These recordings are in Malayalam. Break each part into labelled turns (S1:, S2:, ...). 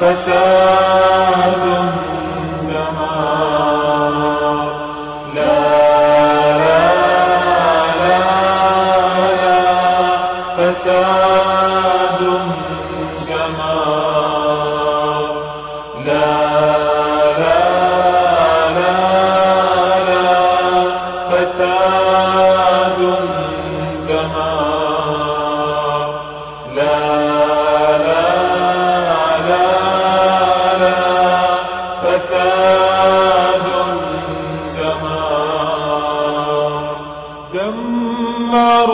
S1: فساد النار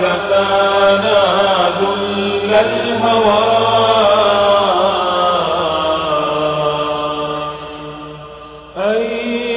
S1: كفانا ذل الهوى. أي